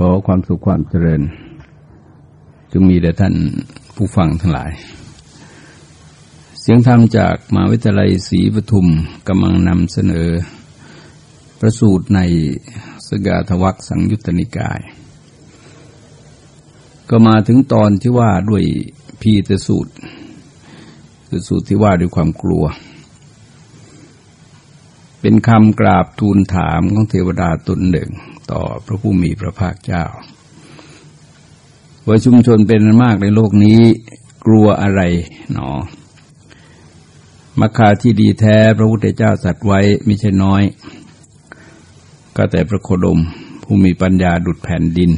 ขอความสุขความเจริญจึงมีแด่ท่านผู้ฟังทั้งหลาย เสียงธรรมจากมหาวิทยาลัยศรีปทุมกำลังนำเสนอ ประสูตรในสกาทวักสังยุตตนิกาย ก็มาถึงตอนที่ว่าด้วยพีตสูตร คือสูตรที่ว่าด้วยความกลัว เป็นคำกราบทูลถามของเทวดาตนหนึ่ง ต่อพระผู้มีพระภาคเจ้าว่าชุมชนเป็นมากในโลกนี้กลัวอะไรหนอมัคคาที่ดีแท้พระพุทธเจ้าสัตว์ไว้ไม่ใช่น้อย ก็แต่พระโคดมผู้มีปัญญาดุดแผ่นดิน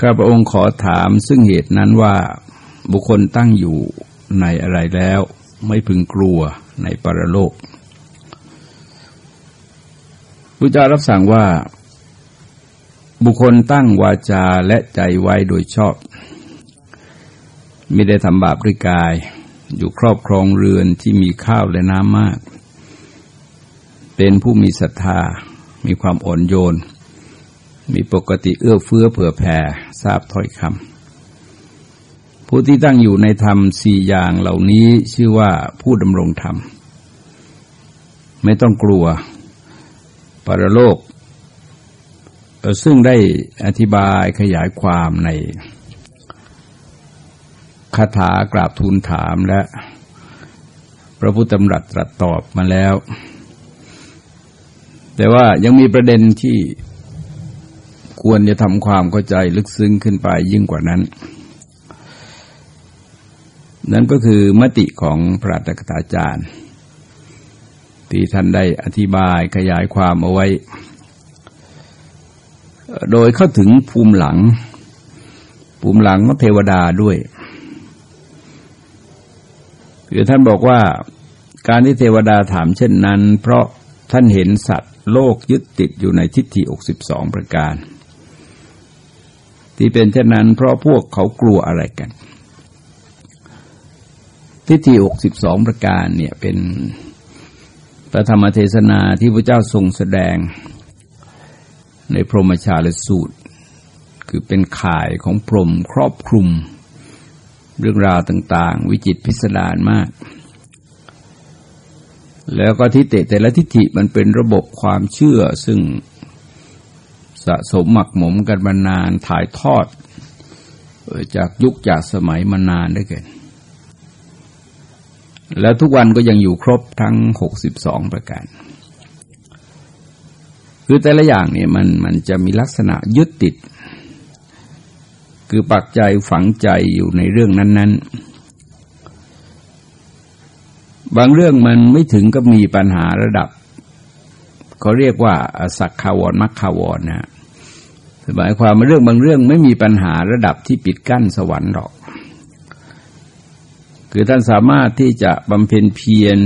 ข้าพระองค์ขอถามซึ่งเหตุนั้นว่าบุคคลตั้งอยู่ในอะไรแล้ว ไม่พึงกลัวในปรโลก พระเจ้ารับสั่งว่า บุคคลตั้งวาจาและใจไว้โดยชอบ ไม่ได้ทำบาปด้วยกาย อยู่ครอบครองเรือนที่มีข้าวและน้ำมาก เป็นผู้มีศรัทธา มีความอ่อนโยน มีปกติเอื้อเฟื้อเผื่อแผ่ทราบถ้อยคำผู้ที่ตั้งอยู่ในธรรมสี่อย่างเหล่านี้ชื่อว่าผู้ดำรงธรรม ไม่ต้องกลัว ปรโลก ซึ่งได้อธิบายขยายความในคาถากราบทูลถามและ พระพุทธธรรมรัตตรัสตอบมาแล้ว แต่ว่ายังมีประเด็นที่ควรจะทำความเข้าใจลึกซึ้งขึ้นไปยิ่งกว่านั้น นั่นก็คือมติของพระตถาจารย์ ที่ท่านได้อธิบายขยายความเอาไว้ โดยเข้าถึงภูมิหลัง ภูมิหลังของเทวดาด้วยคือท่านบอกว่าการที่เทวดาถามเช่นนั้น เพราะท่านเห็นสัตว์โลกยึดติดอยู่ในทิฏฐิอกสิบสองประการ ที่เป็นเช่นนั้น เพราะพวกเขากลัวอะไรกัน ทิฏฐิอกสิบสองประการเนี่ยเป็น พระธรรมเทศนาที่พระเจ้าทรงแสดง ในพรหมชาลสูตร คือเป็นข่ายของพรหมครอบคลุม เรื่องราวต่าง ๆ วิจิตพิสดารมาก แล้วก็ทิฏฐิแต่ละทิฏฐิมันเป็นระบบความเชื่อซึ่งสะสมหมักหมมกันมานานถ่ายทอด จากยุคจากสมัยมานานได้เกิน แล้วทุกวันก็ยังอยู่ครบทั้งหกสิบสองประการ คือแต่ละอย่างเนี่ยมันมันจะมีลักษณะยึดติด คือปักใจฝังใจอยู่ในเรื่องนั้น ๆ บางเรื่องมันไม่ถึงก็มีปัญหาระดับเขาเรียกว่าสักขาวรมักขาวรนะหมายความว่าเรื่องบางเรื่องไม่มีปัญหาระดับที่ปิดกั้นสวรรค์หรอก คือท่านสามารถที่จะบำเพ็ญเพียร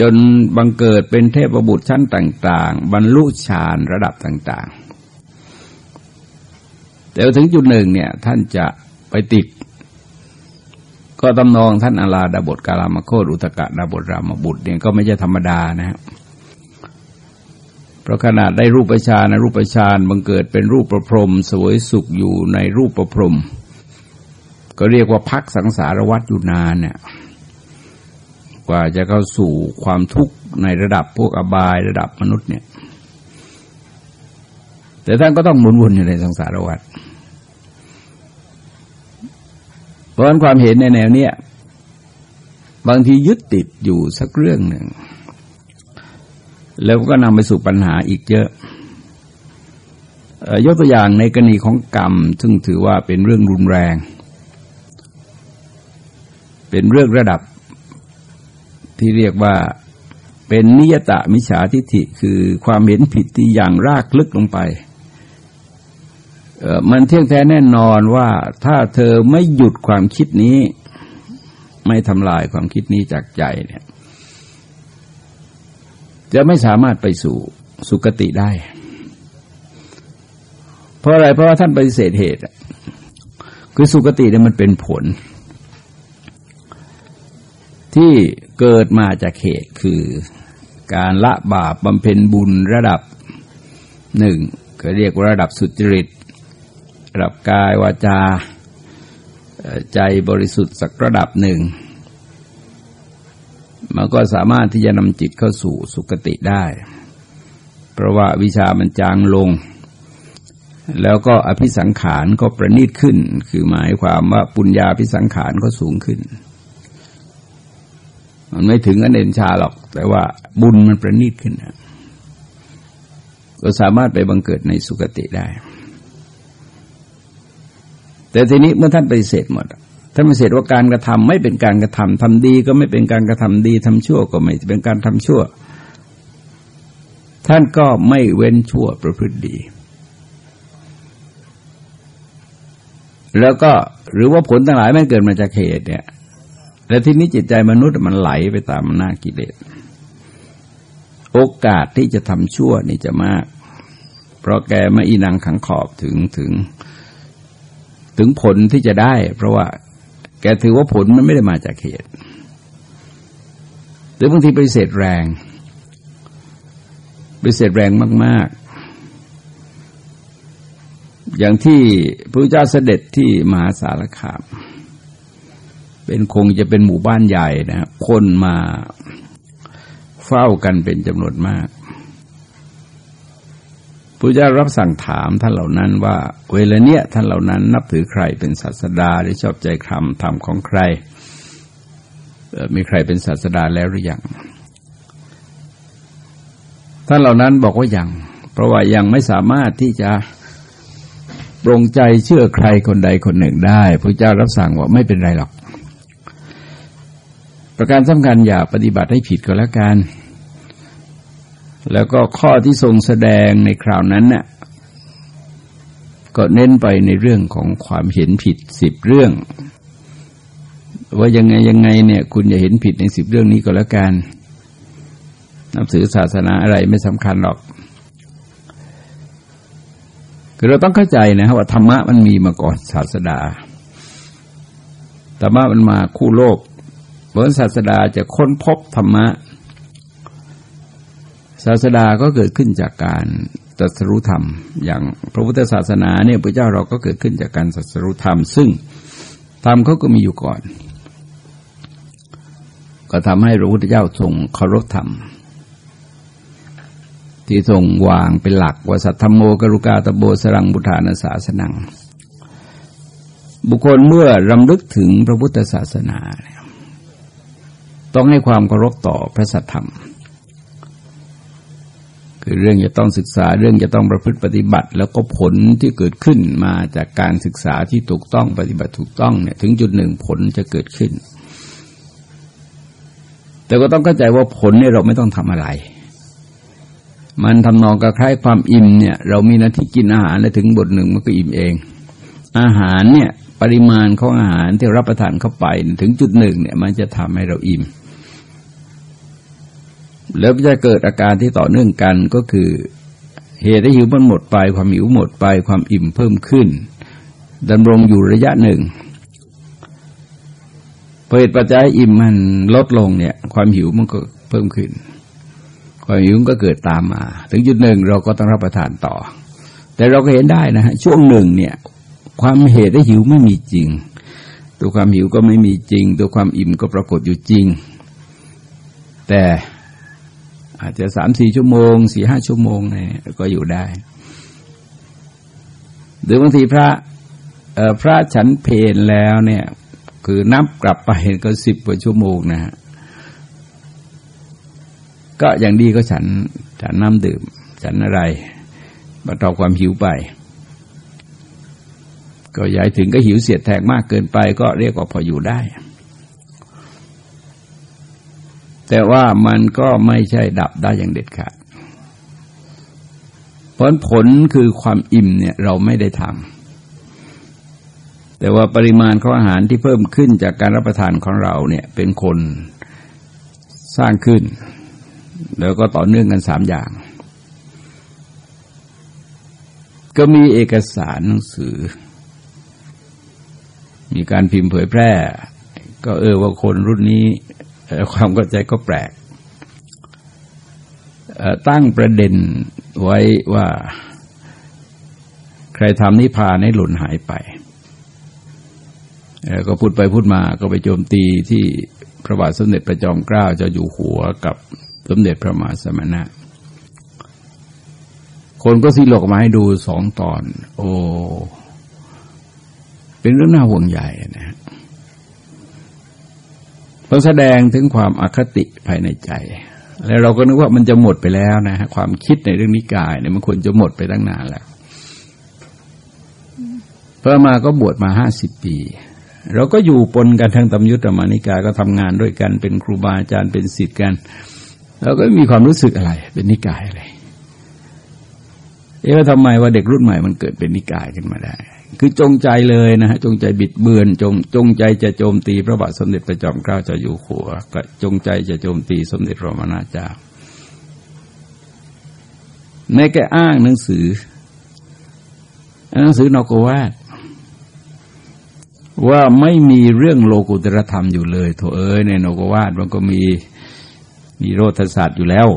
จนบังเกิดเป็นเทพบุตรชั้นต่าง ๆ บรรลุฌานระดับต่าง ๆ แต่ถึงจุดหนึ่งเนี่ยท่านจะไปติด ก็ตำนองท่านอาลาดาบทกาลามโคตอุตกะดาบทรามบุตรเนี่ยก็ไม่ใช่ธรรมดานะครับเพราะขนาดได้รูปฌานรูปฌานบังเกิดเป็นรูปประพรมสวยสุขอยู่ในรูปประพรม ก็เรียกว่าพักสังสารวัฏอยู่นานเนี่ยกว่าจะเข้าสู่ความทุกข์ในระดับพวกอบายระดับมนุษย์เนี่ย แต่ท่านก็ต้องหมุนวนอยู่ในสังสารวัฏเพราะฉะนั้นความเห็นในแนวเนี้ยบางทียึดติดอยู่สักเรื่องหนึ่ง แล้วก็นำไปสู่ปัญหาอีกเยอะยกตัวอย่างในกรณีของกรรม ซึ่งถือว่าเป็นเรื่องรุนแรง เป็นเรื่องระดับที่เรียกว่าเป็นนิยตะมิจฉาทิฏฐิคือความเห็นผิดที่อย่างรากลึกลงไป มันเที่ยงแท้แน่นอนว่าถ้าเธอไม่หยุดความคิดนี้ ไม่ทำลายความคิดนี้จากใจเนี่ย จะไม่สามารถไปสู่สุคติได้ เพราะอะไรเพราะว่าท่านปฏิเสธเหตุคือสุคติเนี่ยมันเป็นผล ที่เกิดมาจากเหตุคือการละบาปบำเพ็ญบุญระดับหนึ่งก็เรียกว่าระดับสุจริตระดับกายวาจาใจบริสุทธิ์สักระดับหนึ่ง มันก็สามารถที่จะนำจิตเข้าสู่สุคติได้ เพราะว่าวิชามันจางลง แล้วก็อภิสังขารก็ประณีตขึ้น คือหมายความว่าปุญญาภิสังขารก็สูงขึ้น มันไม่ถึงอเนนชาหรอก แต่ว่าบุญมันประณีตขึ้นก็สามารถไปบังเกิดในสุคติได้ แต่ทีนี้เมื่อท่านไปเสร็จหมดท่านไปเสร็จว่าการกระทำไม่เป็นการกระทำทำดีก็ไม่เป็นการกระทำดีทำชั่วก็ไม่เป็นการทำชั่ว ท่านก็ไม่เว้นชั่วประพฤติดี แล้วก็หรือว่าผลทั้งหลายไม่เกิดมาจากเหตุเนี่ย และทีนี้จิตใจมนุษย์มันไหลไปตามหน้ากิเลส โอกาสที่จะทำชั่วนี่จะมาก เพราะแกไม่อีนังขังขอบถึงถึง ถึงผลที่จะได้ เพราะว่า แกถือว่าผลมันไม่ได้มาจากเหตุ หรือบางทีไปเสษแรงไปเสษแรงมาก ๆ อย่างที่พระเจ้าเสด็จที่มหาสารคาม เป็นคงจะเป็นหมู่บ้านใหญ่นะคนมาเฝ้ากันเป็นจำนวนมากพระเจ้ารับสั่งถามท่านเหล่านั้นว่า เวลาเนี้ยท่านเหล่านั้นนับถือใครเป็นศาสดาหรือชอบใจคำธรรมของใคร มีใครเป็นศาสดาแล้วหรือยังท่านเหล่านั้นบอกว่ายังเพราะว่ายังไม่สามารถที่จะปรงใจเชื่อใครคนใดคนหนึ่งได้พระเจ้ารับสั่งว่าไม่เป็นไรหรอก ประการสำคัญอย่าปฏิบัติให้ผิดก็แล้วกัน แล้วก็ข้อที่ทรงแสดงในคราวนั้นเนี่ยก็เน้นไปในเรื่องของความเห็นผิดสิบเรื่อง ว่ายังไงยังไงเนี่ย คุณอย่าเห็นผิดในสิบเรื่องนี้ก็แล้วกันนับถือศาสนาอะไรไม่สำคัญหรอกคือเราต้องเข้าใจนะว่าธรรมะมันมีมาก่อนศาสดาธรรมะมันมาคู่โลก พระศาสดาจะค้นพบธรรมะ ศาสดาก็เกิดขึ้นจากการตรัสรู้ธรรม อย่างพระพุทธศาสนาเนี่ยพระเจ้าเราก็เกิดขึ้นจากการตรัสรู้ธรรม ซึ่งธรรมเขาก็มีอยู่ก่อน ก็ทำให้พระพุทธเจ้าทรงเคารพธรรม ที่ทรงวางเป็นหลักว่าสัทธโมกรุกาตโบสรังบุทานาศาสนัง บุคคลเมื่อรำลึกถึงพระพุทธศาสนา ต้องให้ความเคารพต่อพระสัทธรรม คือเรื่องจะต้องศึกษาเรื่องจะต้องประพฤติปฏิบัติ แล้วก็ผลที่เกิดขึ้นมาจากการศึกษาที่ถูกต้องปฏิบัติถูกต้องเนี่ยถึงจุดหนึ่งผลจะเกิดขึ้น แต่ก็ต้องเข้าใจว่าผลเนี่ยเราไม่ต้องทำอะไรมันทำนองกับคล้ายความอิ่มเนี่ย เรามีหน้าที่กินอาหารแล้วถึงบทหนึ่งมันก็อิ่มเอง อาหารเนี่ย ปริมาณของอาหารที่รับประทานเข้าไป ถึงจุดหนึ่งเนี่ย มันจะทำให้เราอิ่ม แล้วจะเกิดอาการที่ต่อเนื่องกันก็คือ เหตุให้หิวมันหมดไปความหิวหมดไปความอิ่มเพิ่มขึ้นดำรงอยู่ระยะหนึ่งพอเหตุปัจจัยอิ่มมันลดลงเนี่ย ความหิวมันก็เพิ่มขึ้น ความหิวก็เกิดตามมา ถึงจุดหนึ่งเราก็ต้องรับประทานต่อ แต่เราก็เห็นได้นะฮะช่วงหนึ่งเนี่ย ความเหตุให้หิวไม่มีจริง ตัวความหิวก็ไม่มีจริง ตัวความอิ่มก็ปรากฏอยู่จริง แต่ อาจจะสามสี่ชั่วโมงสี่ห้าชั่วโมงเนี่ยก็อยู่ได้ หรือบางทีพระพระฉันเพลแล้วเนี่ย คือนับกลับไปก็สิบกว่าชั่วโมงนะฮะก็อย่างดีก็ฉันฉันน้ำดื่ม ฉันอะไรบรรเทาความหิวไป ก็ย้ายถึงก็หิวเสียดแทงมากเกินไป ก็เรียกว่าพออยู่ได้ แต่ว่ามันก็ไม่ใช่ดับได้อย่างเด็ดขาด ผลผลคือความอิ่มเนี่ยเราไม่ได้ทำแต่ว่าปริมาณของอาหารที่เพิ่มขึ้นจากการรับประทานของเราเนี่ยเป็นคนสร้างขึ้น แล้วก็ต่อเนื่องกันสามอย่าง ก็มีเอกสารหนังสือ มีการพิมพ์เผยแพร่ ก็เออว่าคนรุ่นนี้ ความเข้าใจก็แปลก ตั้งประเด็นไว้ว่า ใครทำนิพพานให้หล่นหายไป ก็พูดไปพูดมาก็ไปโจมตีที่พระบาทสมเด็จพระจอมเกล้าเจ้าอยู่หัวกับสมเด็จพระมหาสมณะ คนก็สิลอกมาให้ดูสองตอน โอ้ เป็นเรื่องน่าห่วงใหญ่นะ เพราแสดงถึงความอคติภายในใจ แล้วเราก็นึกว่ามันจะหมดไปแล้วนะฮะความคิดในเรื่องนิกายเนี่ยมันควรจะหมดไปตั้งนานแล้วพระมาก็บวชมาห้าสิบปี เราก็อยู่ปนกันทั้งตำยุตธรรมานิกายก็ทำงานด้วยกันเป็นครูบาอาจารย์เป็นศิษย์กันเราก็มีความรู้สึกอะไร เป็นนิกายอะไร เอ๊ะทำไมว่าเด็กรุ่นใหม่มันเกิดเป็นนิกายขึ้นมาได้ คือจงใจเลยนะฮะจงใจบิดเบือนจงจงใจจะโจมตีพระบาทสมเด็จพระจอมเกล้าเจ้าอยู่หัวก็จงใจจะโจมตีสมเด็จพระมนาเจ้าในแกอ้างหนังสือหนังสือนอกวาดว่าไม่มีเรื่องโลกุตรธรรมอยู่เลยโถเอ้ยในโนกวาดมันก็มีมีโรธศาสตร์อยู่แล้ว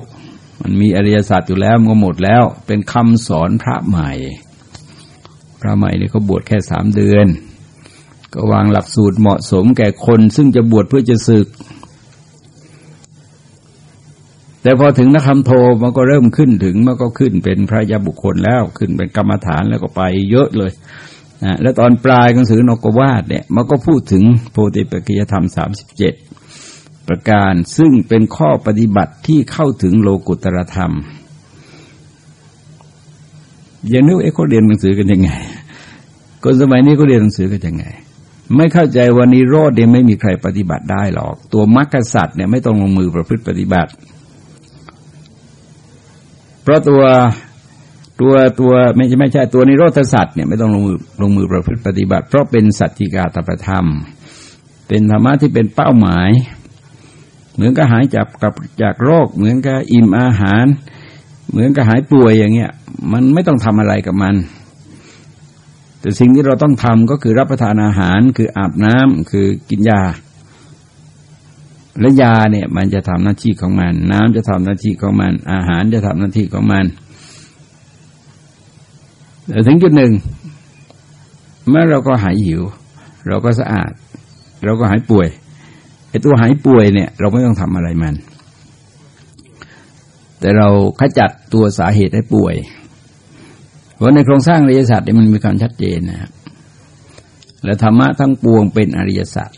มันมีอริยศาสตร์อยู่แล้วมันก็หมดแล้ว เป็นคำสอนพระใหม่ พระใหม่นี่เขาบวชแค่สามเดือน ก็วางหลักสูตรเหมาะสมแก่คนซึ่งจะบวชเพื่อจะศึก แต่พอถึงนักคำโทมันก็เริ่มขึ้นถึงมันก็ขึ้นเป็นพระยาบุคคลแล้วขึ้นเป็นกรรมฐานแล้วก็ไปเยอะเลยนะแล้วตอนปลายหนังสือนกวาดเนี่ยมันก็พูดถึงโพธิปัจจยธรรมสามสิบเจ็ดประการซึ่งเป็นข้อปฏิบัติที่เข้าถึงโลกุตรธรรม อย่างนึกเอ๊ะเขาเรียนหนังสือกันยังไงคนสมัยนี้เขาเรียนหนังสือกันยังไง ไม่เข้าใจวันนี้โรดเนี่ยไม่มีใครปฏิบัติได้หรอก ตัวมรรคสัตว์เนี่ยไม่ต้องลงมือประพฤติปฏิบัติ เพราะตัวตัวตัวไม่ใช่ไม่ใช่ตัวนิโรธสัตว์เนี่ยไม่ต้องลงมือลงมือประพฤติปฏิบัติ เพราะเป็นสัจจิกาตประธรรม เป็นธรรมะที่เป็นเป้าหมาย เหมือนกับหายจากกับจากโรค เหมือนกับอิ่มอาหาร เหมือนกับหายป่วยอย่างเงี้ย มันไม่ต้องทำอะไรกับมัน แต่สิ่งที่เราต้องทำก็คือรับประทานอาหาร คืออาบน้ำคือกินยา และยาเนี่ย มันจะทำหน้าที่ของมัน น้ำจะทำหน้าที่ของมัน อาหารจะทำหน้าที่ของมันแต่ถึงจุดหนึ่งเมื่อเราก็หายหิว เราก็สะอาด เราก็หายป่วยไอ้ตัวหายป่วยเนี่ย เราไม่ต้องทำอะไรมัน แต่เราขจัดตัวสาเหตุให้ป่วย เพราะในโครงสร้างอริยสัจเนี่ยมันมีความชัดเจนนะครับและธรรมะทั้งปวงเป็นอริยสัจ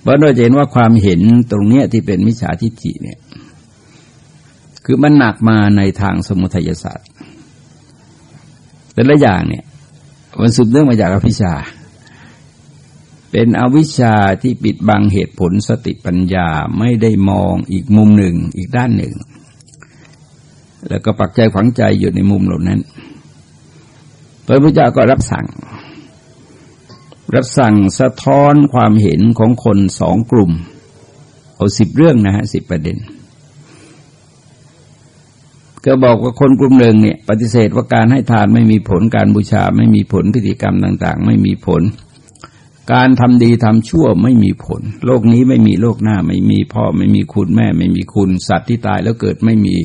เพราะเราเห็นว่าความเห็นตรงเนี้ยที่เป็นมิจฉาทิฏฐิเนี่ย คือมันหนักมาในทางสมุทัยศาสตร์แต่ละอย่างเนี่ย มันสืบเนื่องมาจากอภิชา เป็นอวิชชาที่ปิดบังเหตุผลสติปัญญาไม่ได้มองอีกมุมหนึ่งอีกด้านหนึ่ง แล้วก็ปักใจฝังใจอยู่ในมุมเหล่านั้น พระพุทธเจ้าก็รับสั่ง รับสั่งสะท้อนความเห็นของคนสองกลุ่ม เอาสิบเรื่องนะฮะสิบประเด็น ก็บอกว่าคนกลุ่มหนึ่งเนี่ยปฏิเสธว่าการให้ทานไม่มีผลการบูชาไม่มีผลพิธีกรรมต่าง ๆ ไม่มีผล การทำดีทำชั่วไม่มีผล โลกนี้ไม่มีโลกหน้า ไม่มีพ่อไม่มีคุณแม่ ไม่มีคุณสัตว์ที่ตายแล้วเกิดไม่มี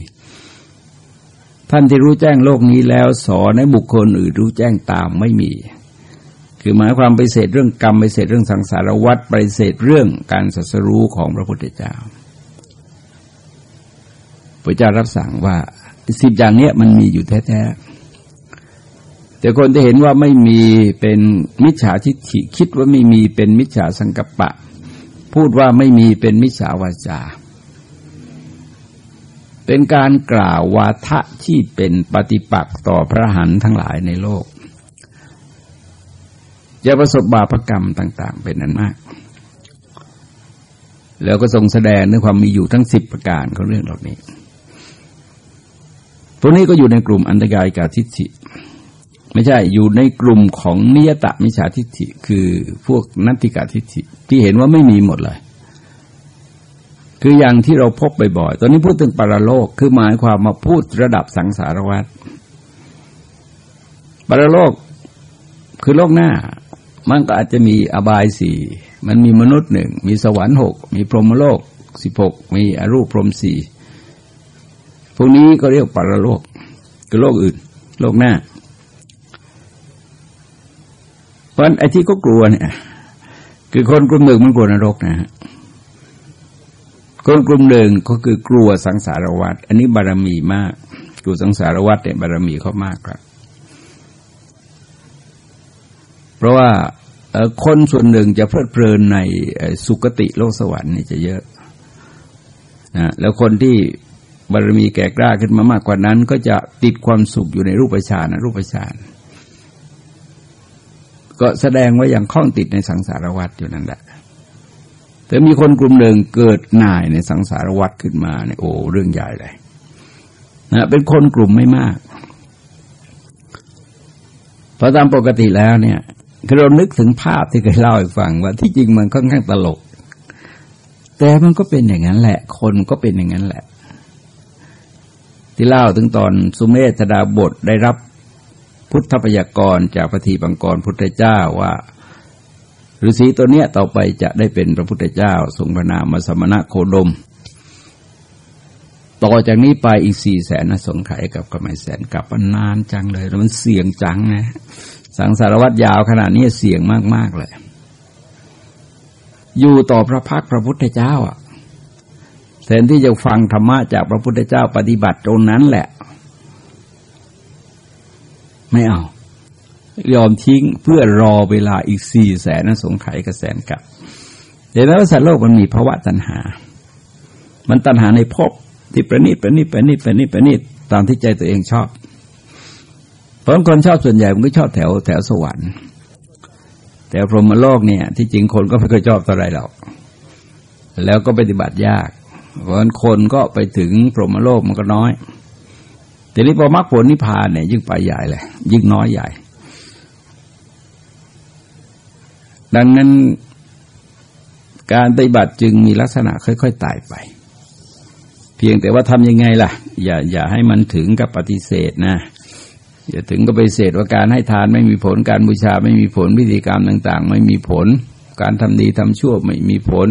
ท่านที่รู้แจ้งโลกนี้แล้วสอนให้บุคคลอื่นรู้แจ้งตามไม่มี คือหมายความไปเสธเรื่องกรรมไปเสธเรื่องสังสารวัฏไปเสธเรื่องการสัสรู้ของพระพุทธเจ้าพระเจ้ารับสั่งว่าสิบอย่างเนี้ยมันมีอยู่แท้ๆ แต่คนที่เห็นว่าไม่มีเป็นมิจฉาทิฏฐิคิดว่าไม่มีเป็นมิจฉาสังกัปปะ พูดว่าไม่มีเป็นมิจฉาวาจา เป็นการกล่าววาทะที่เป็นปฏิปักษ์ต่อพระหันทั้งหลายในโลกจะประสบบาปกรรมต่าง ๆ เป็นนั้นมาก แล้วก็ทรงแสดงในความมีอยู่ทั้งสิบประการของเรื่องเหล่านี้พวกนี้ก็อยู่ในกลุ่มอันตรายกาทิฏฐิ ไม่ใช่อยู่ในกลุ่มของนิยตะมิจฉาทิฏฐิคือพวกนัตติกาทิฏฐิที่เห็นว่าไม่มีหมดเลย คืออย่างที่เราพบบ่อยๆตอนนี้พูดถึงปรโลกคือหมายความมาพูดระดับสังสารวัฏปรโลกคือโลกหน้า มันก็อาจจะมีอบายสี่มันมีมนุษย์หนึ่งมีสวรรค์หกมีพรหมโลกสิบหกมีอรูปพรหมสี่พวกนี้ก็เรียกปรโลกคือโลกอื่น โลกหน้า ราะไอ้ที่ก็กลัวเนี่ย คือคนกลุ่มหนึ่งมันกลัวนรกนะฮะคนกลุ่มหนึ่งก็คือกลัวสังสารวัฏอันนี้บารมีมากกลัวสังสารวัฏเนี่ยบารมีเขามากครับ เพราะว่าคนส่วนหนึ่งจะเพลิดเพลินในสุคติโลกสวรรค์นี่จะเยอะนะแล้วคนที่บารมีแก่กล้าขึ้นมามากกว่านั้น ก็จะติดความสุขอยู่ในรูปฌานนะรูปฌาน ก็แสดงว่ายังคล้องติดในสังสารวัฏอยู่นั่นแหละแต่มีคนกลุ่มหนึ่งเกิดหน่ายในสังสารวัฏขึ้นมาเนี่ยโอ้เรื่องใหญ่เลยนะเป็นคนกลุ่มไม่มากเพราะตามปกติแล้วเนี่ยคือเรานึกถึงภาพที่เคยเล่าให้ฟังว่าที่จริงมันค่อนข้างตลก แต่มันก็เป็นอย่างนั้นแหละ คนก็เป็นอย่างนั้นแหละ ที่เล่าถึงตอนสุเมธดาบทได้รับ พุทธพยากรจากพระทีบังกรพุทธเจ้าว่าฤาษีตัวเนี้ยต่อไปจะได้เป็นพระพุทธเจ้าทรงพระนามสมณะโคดม ต่อจากนี้ไปอีกสี่แสนสงไขกับกระไมแสนกับนานจังเลย แล้วมันเสี่ยงจังนะสังสารวัตรยาวขนาดนี้เสี่ยงมาก ๆ เลย อยู่ต่อพระพักพระพุทธเจ้าอะแทนที่จะฟังธรรมะจากพระพุทธเจ้าปฏิบัติตรงนั้นแหละ ไม่เอา ยอมทิ้งเพื่อรอเวลาอีกสี่แสนสงไขกับแสนกับเดี๋ยวแล้วสัตว์โลกมันมีภาวะตัณหา มันตัณหาในภพที่ประณีตประณีตประณีตประณีตประณีตตามที่ใจตัวเองชอบเพราะคนชอบส่วนใหญ่มันก็ชอบแถวแถวสวรรค์แต่พรหมโลกเนี่ย ที่จริงคนก็ไม่เคยชอบเท่าไรหรอกแล้วก็ปฏิบัติยาก เพราะฉะนั้นคนก็ไปถึงพรหมโลกมันก็น้อย ทีนี้พอมรรคผลนิพพานเนี่ยยิ่งไปใหญ่เลยยิ่งน้อยใหญ่ ดังนั้นการปฏิบัติจึงมีลักษณะค่อย ๆตายไป เพียงแต่ว่าทำยังไงล่ะ อย่าอย่าให้มันถึงกับปฏิเสธนะอย่าถึงก็ไปเสดว่าการให้ทานไม่มีผลการบูชาไม่มีผลพิธีกรรมต่าง ๆ ไม่มีผล การทำดีทำชั่วไม่มีผล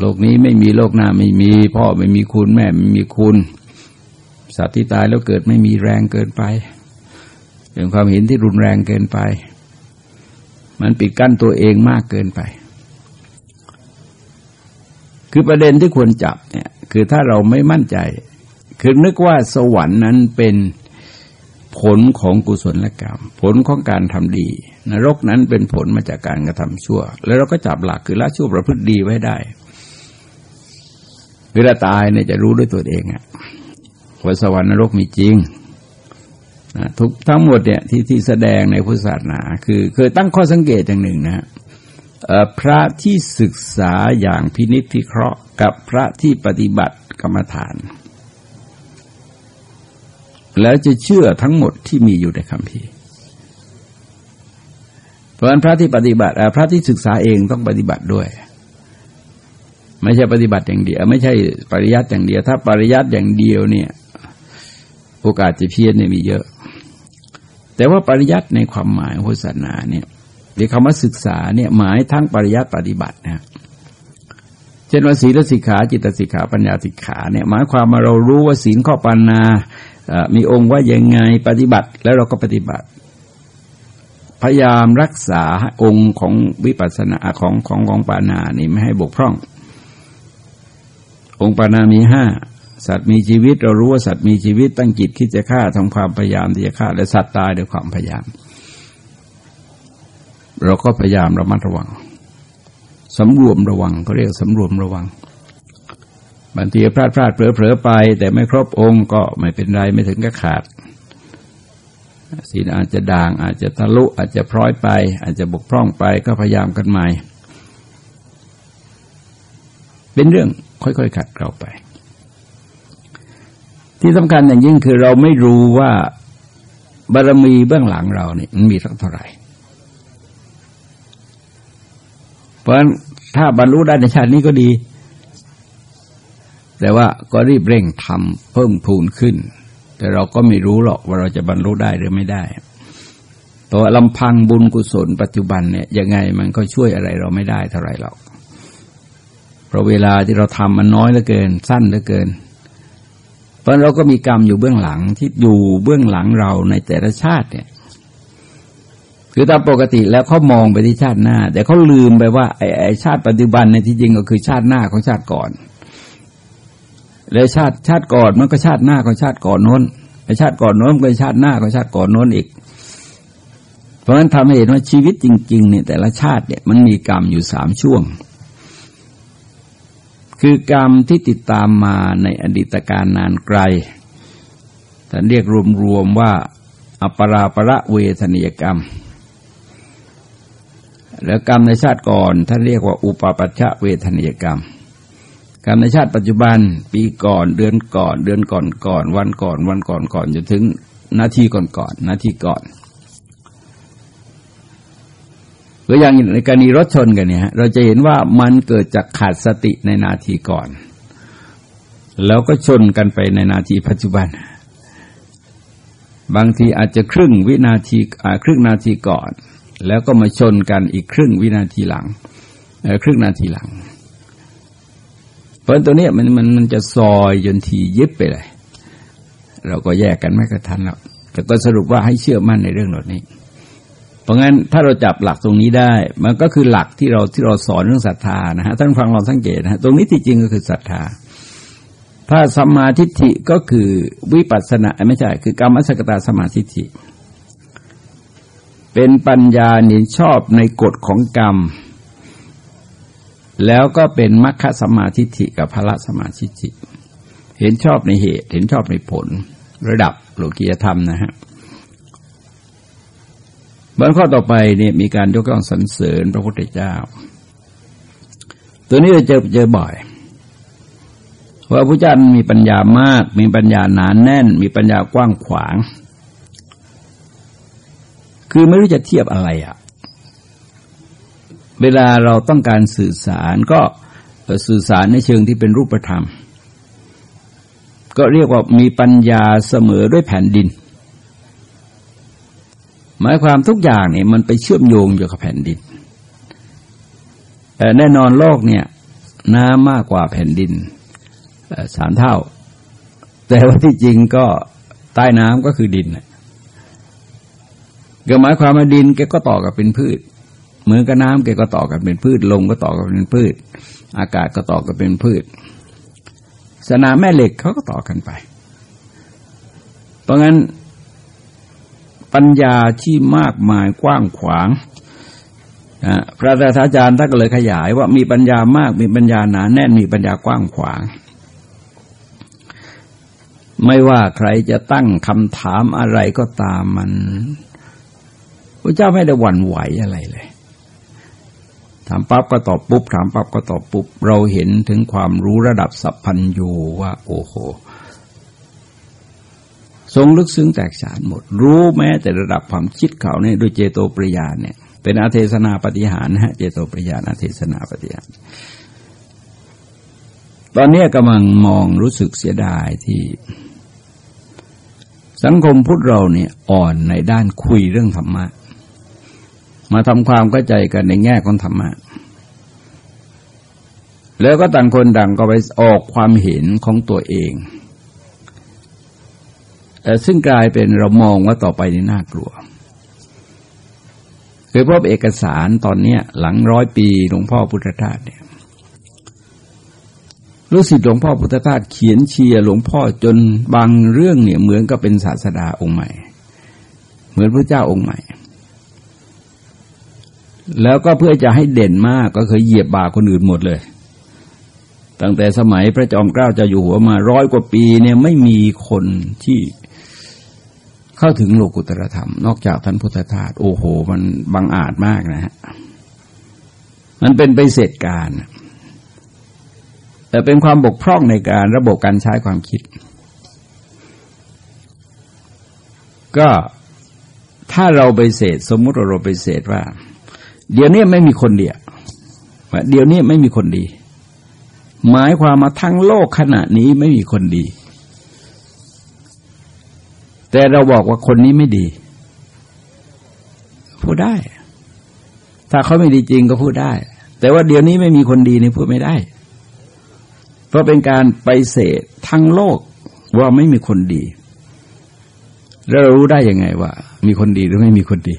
โลกนี้ไม่มีโลกหน้าไม่มี พ่อไม่มีคุณแม่ไม่มีคุณ สัตว์ที่ตายแล้วเกิดไม่มีแรงเกินไปเป็นความเห็นที่รุนแรงเกินไป มันปิดกั้นตัวเองมากเกินไป คือประเด็นที่ควรจับเนี่ย คือถ้าเราไม่มั่นใจ คือนึกว่าสวรรค์นั้นเป็นผลของกุศลกรรม ผลของการทำดี นรกนั้นเป็นผลมาจากการกระทำชั่ว แล้วเราก็จับหลักคือละชั่วประพฤติดีไว้ได้เวลาตายเนี่ยจะรู้ด้วยตัวเองอะ ว่าสวรรค์นรกมีจริงนะทุกทั้งหมดเนี่ยที่ที่แสดงในพุทธศาสนา คือเคยตั้งข้อสังเกตอย่างหนึ่งนะพระที่ศึกษาอย่างพินิจพิเคราะห์กับพระที่ปฏิบัติกรรมฐาน แล้วจะเชื่อทั้งหมดที่มีอยู่ในคำพีเพราะฉะนั้นพระที่ปฏิบัติพระที่ศึกษาเองต้องปฏิบัติด้วย ไม่ใช่ปฏิบัติอย่างเดียว ไม่ใช่ปริยัติอย่างเดียว ถ้าปริยัติอย่างเดียวเนี่ย โอกาสจะเพี้ยนเนี่ยมีเยอะ แต่ว่าปริยัติในความหมายของพุทธศาสนาเนี่ยในคำว่าศึกษาเนี่ยหมายทั้งปริยัติปฏิบัตินะเช่นว่าศีลสิกขาจิตสิกขาปัญญาสิกขาเนี่ยหมายความว่าเรารู้ว่าศีลข้อปัญนามีองค์ว่ายังไงปฏิบัติแล้วเราก็ปฏิบัติ พยายามรักษาองค์ของวิปัสสนาของของของปานานี่ไม่ให้บกพร่อง องค์ปานามีห้า สัตว์มีชีวิตเรารู้ว่าสัตว์มีชีวิตตั้งจิตคิดจะฆ่าทำความพยายามที่จะฆ่าและสัตว์ตายด้วยความพยายาม เราก็พยายามระมัดระวังสำรวมระวังก็เรียกสำรวมระวังบางทีพลาดพลาดเผลอเผลอไป แต่ไม่ครบองค์ก็ไม่เป็นไรไม่ถึงกับขาดศีลอาจจะด่าง อาจจะทะลุอาจจะพร้อยไป อาจจะบกพร่องไปก็พยายามกันใหม่ เป็นเรื่องค่อยๆขัดเราไป ที่สำคัญอย่างยิ่งคือเราไม่รู้ว่าบารมีเบื้องหลังเราเนี่ยมันมีเท่าไหร่ เพราะฉะนั้นถ้าบรรลุได้ในชาตินี้ก็ดี แต่ว่าก็รีบเร่งทำเพิ่มพูนขึ้น แต่เราก็ไม่รู้หรอกว่าเราจะบรรลุได้หรือไม่ได้ตัวลำพังบุญกุศลปัจจุบันเนี่ยยังไงมันก็ช่วยอะไรเราไม่ได้เท่าไหร่หรอก เพราะเวลาที่เราทำมันน้อยเหลือเกิน สั้นเหลือเกิน เพราะเราก็มีกรรมอยู่เบื้องหลังที่อยู่เบื้องหลังเราในแต่ละชาติเนี่ยคือตามปกติแล้วเขามองไปที่ชาติหน้า แต่เขาลืมไปว่าไอ้ไอชาติปัจจุบันในที่จริงก็คือชาติหน้าของชาติก่อน แล้วชาติชาติก่อนมันก็ชาติหน้าของชาติก่อนโน้นไอชาติก่อนโน้นก็ชาติหน้าของชาติก่อนโน้นอีก เพราะฉะนั้นทำให้เห็นว่าชีวิตจริง ๆ เนี่ยแต่ละชาติเนี่ยมันมีกรรมอยู่สามช่วง คือกรรมที่ติดตามมาในอดีตการนานไกลท่านเรียกรวมๆว่า อปราประเวทนิยกรรม แล้วกรรมในชาติก่อนท่านเรียกว่าอุปปัชชะเวทนิยกรรม กรรมในชาติปัจจุบันปีก่อนเดือนก่อน เดือนก่อนก่อน วันก่อนวันก่อนก่อนจนถึงนาทีก่อนก่อนนาทีก่อน หรืออย่างในกรณีรถชนกันเนี่ยเราจะเห็นว่ามันเกิดจากขาดสติในนาทีก่อน แล้วก็ชนกันไปในนาทีปัจจุบัน บางทีอาจจะครึ่งวินาทีครึ่งนาทีก่อน แล้วก็มาชนกันอีกครึ่งวินาทีหลังครึ่งนาทีหลัง เพราะตัวนี้มันมันมันจะซอยจนทียิบไปเลย เราก็แยกกันไม่กระทันแล้วแต่ก็สรุปว่าให้เชื่อมั่นในเรื่องหล่านี้ เพราะงั้นถ้าเราจับหลักตรงนี้ได้ มันก็คือหลักที่เราที่เราสอนเรื่องศรัทธานะฮะท่านฟังลองสังเกตนะฮะตรงนี้ที่จริงก็คือศรัทธา ถ้าสัมมาทิฏฐิก็คือวิปัสสนาไม่ใช่ คือกรรมสกตาสมาทิฏฐิ เป็นปัญญาเห็นชอบในกฎของกรรม แล้วก็เป็นมัคคสมาธิฐิกับพระสมาธิฐิเห็นชอบในเหตุ เห็นชอบในผล ระดับโลกียธรรมนะฮะ บนข้อต่อไปเนี่ยมีการยกย่องสรรเสริญพระพุทธเจ้า ตัวนี้เราเจอเจอบ่อย ว่าพระเจ้ามีปัญญามาก มีปัญญาหนานแน่น มีปัญญากว้างขวาง คือไม่รู้จะเทียบอะไรอะ่ะ เวลาเราต้องการสื่อสารก็สื่อสารในเชิงที่เป็นรูปธรรม ก็เรียกว่ามีปัญญาเสมอด้วยแผ่นดิน หมายความทุกอย่างเนี่ยมันไปเชื่อมโยงอยู่กับแผ่นดินแต่แน่นอนโลกเนี่ยน้ำมากกว่าแผ่นดินสามเท่า แต่ว่าที่จริงก็ใต้น้ำก็คือดินก็หมายความว่าดินแกก็ต่อกับเป็นพืช เหมือนกับน้ำแกก็ต่อกันเป็นพืช ลมก็ต่อกันเป็นพืช อากาศก็ต่อกันเป็นพืช สนามแม่เหล็กเขาก็ต่อกันไป เพราะงั้น ปัญญาที่มากมายกว้างขวางพระราชาจารย์ท่านก็เลยขยายว่ามีปัญญามากมีปัญญาหนาแน่นมีปัญญากว้างขวาง ไม่ว่าใครจะตั้งคำถามอะไรก็ตามมันพระเจ้าไม่ได้หวั่นไหวอะไรเลย ถามปั๊บก็ตอบปุ๊บ ถามปั๊บก็ตอบปุ๊บ เราเห็นถึงความรู้ระดับสัพพัญญูว่า โอ้โห ทรงลึกซึ้งแตกฉานหมด รู้แม้แต่ระดับความคิดเขาเนี่ยด้วยเจโตปริยานเนี่ย เป็นอาเทศนาปฏิหารนะฮะเจโตปริยานอาเทศนาปฏิหารตอนนี้กำลังมองรู้สึกเสียดายที่ สังคมพุทธเราเนี่ยอ่อนในด้านคุยเรื่องธรรมะ มาทำความเข้าใจกันในแง่ของธรรมะ แล้วก็ต่างคนต่างก็ไปออกความเห็นของตัวเอง ซึ่งกลายเป็นเรามองว่าต่อไปนี่น่ากลัวคือเพราะเอกสารตอนนี้หลังร้อยปีหลวงพ่อพุทธทาสเนี่ยลูกศิษย์หลวงพ่อพุทธทาสเขียนเชียร์หลวงพ่อจนบางเรื่องเนี่ยเหมือนกับเป็นศาสดาองค์ใหม่ เหมือนพระเจ้าองค์ใหม่ แล้วก็เพื่อจะให้เด่นมากก็เคยเหยียบบาคนอื่นหมดเลย ตั้งแต่สมัยพระจอมเกล้าจะอยู่หัวมาร้อยกว่าปีเนี่ยไม่มีคนที่ เข้าถึงโลกุตรธรรม นอกจากท่านพุทธทาสโอ้โห มันบังอาจมากนะฮะมันเป็นไปเสร็จการแต่เป็นความบกพร่องในการระบบการใช้ความคิด ก็ถ้าเราไปเสดสมมุติเราไปเสดว่า เดี๋ยวนี้ไม่มีคนเดียวเดี๋ยวนี้ไม่มีคนดี หมายความมาทั้งโลกขณะนี้ไม่มีคนดี แต่เราบอกว่าคนนี้ไม่ดี พูดได้ ถ้าเขาไม่ดีจริงก็พูดได้ แต่ว่าเดี๋ยวนี้ไม่มีคนดีนี่พูดไม่ได้ เพราะเป็นการไปเสดทั้งโลกว่าไม่มีคนดี แล้วเรารู้ได้ยังไงว่า มีคนดีหรือไม่มีคนดี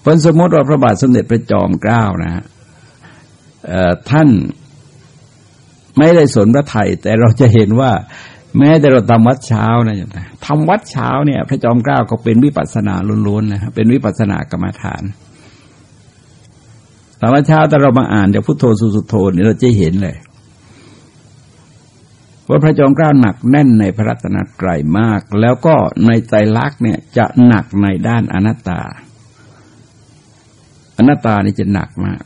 เพนสมมติว่าพระบาทสมเด็จพระจอมเกล้านะฮะท่านไม่ได้สนพระไทยแต่เราจะเห็นว่า แม้แต่เราทำวัดเช้านะทำวัดเช้าเนี่ย พระจอมเกล้าก็เป็นวิปัสสนาล้วนๆนะครับเป็นวิปัสสนากรรมฐานตอนวัดเช้าแต่เรามาอ่านจากพุทโธสุสุโธเนี่ยเราจะเห็นเลยว่าพระจอมเกล้าหนักแน่นในพระรัตนตรัยมาก แล้วก็ในใจลักษ์เนี่ยจะหนักในด้านอนัตตา อนัตตานี่จะหนักมาก